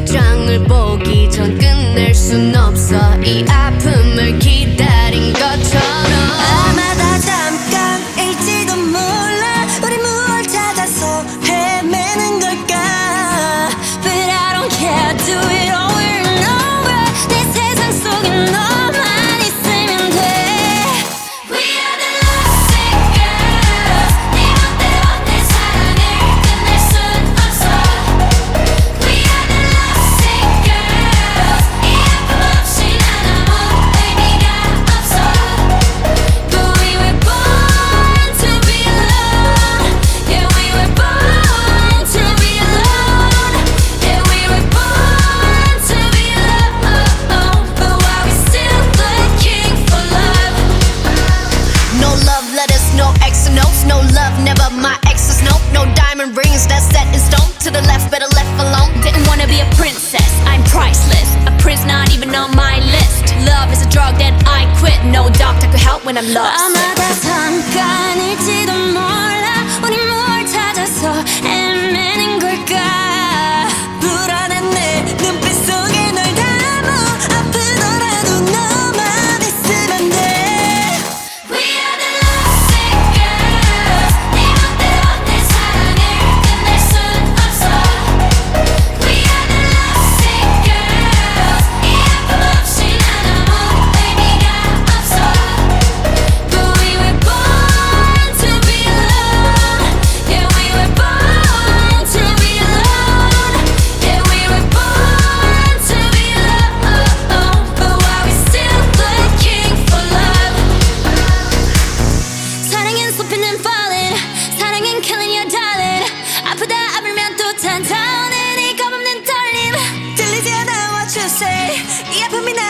끝장을 보기 전 끝낼 순 없어. 이 아픔을 기다린 것처럼. 아마 다 잠깐일지도 몰라. 우리 무얼 찾아서 헤매는 걸까? But I don't care. Do it over and over 내 세상 속에 너 when I'm lost. 아마 다 say, yeah, put me now.